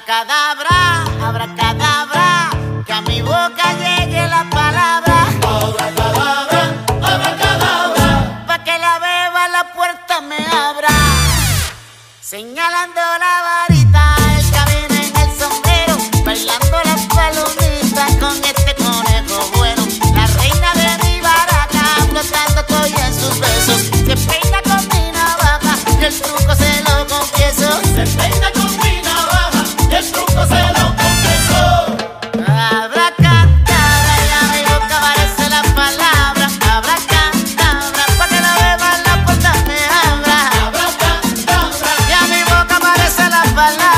Abracadabra, abracadabra, que a mi boca llegue la palabra. Abracadabra, abracadabra, pa' que la beba la puerta me abra. Señalando la Bala.